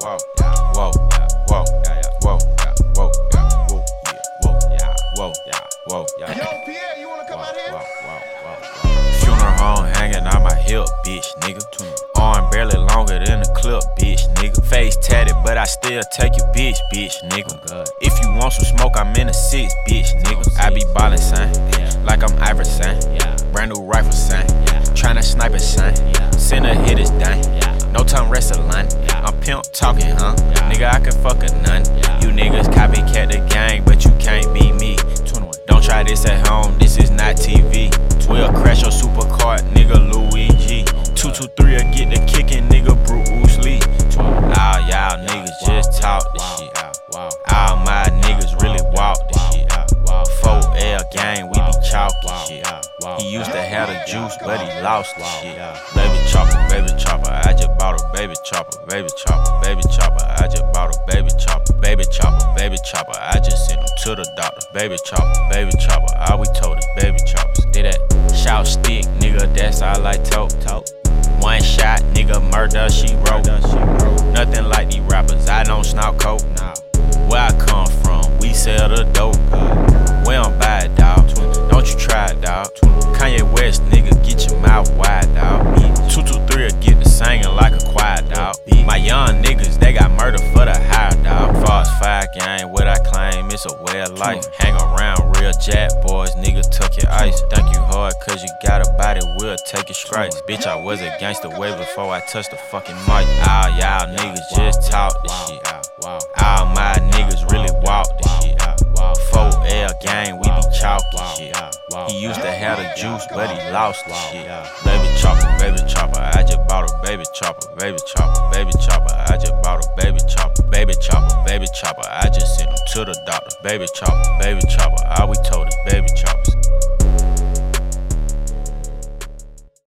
whoa, whoa, whoa, whoa, whoa, whoa, whoa, yeah, whoa, yeah, whoa, yeah, whoa, yeah, whoa, yeah, Yo, Pierre, you wanna come out here? Funeral home hanging on my hip, bitch, nigga. Arm barely longer than a clip, bitch, nigga. Face tatted, but I still take your bitch, bitch, nigga. Oh, if you want some smoke, I'm in a six, bitch, nigga. Oh, I be ballin', son, like I'm Iverson. Brand new rifle, son. Tryna snipe it, son. Send a hit is done. No time wrestling. I'm pimp talking, huh? Nigga, I can fuck a nun. You niggas copycat the gang, but you can't be me. He used to have the juice, but he lost the shit. Baby chopper, baby chopper, I just bought a baby chopper, baby chopper, baby chopper, I just bought a baby chopper, baby chopper, baby chopper, I just sent him to the doctor, baby chopper, baby chopper, all we told is baby choppers. Did that shout stick, nigga, that's all I told. One shot, nigga, murder, she wrote. Nothing like these rappers, I don't snout coke. Where I come from, we sell the dope. Young niggas, they got murder for the hire, dawg. Fast five gang, what I claim, it's a way of life. Hmm. Hang around real jack boys, nigga, tuck your ice. Hmm. Thank you hard, cause you got a body, we'll take your stripes. Hmm. Bitch, I was a gangster way before I touched the fucking mic. All y'all niggas just talk this shit. Out. All my niggas really walk this shit. 4L gang, we be chalking shit. He used to have the juice, but he lost the shit. Baby chopper, baby chopper, I just bought a baby chopper, baby chopper, baby chopper, I just bought a baby chopper, baby chopper, baby chopper, I just sent him to the doctor. Baby chopper, baby chopper, all we told is baby choppers.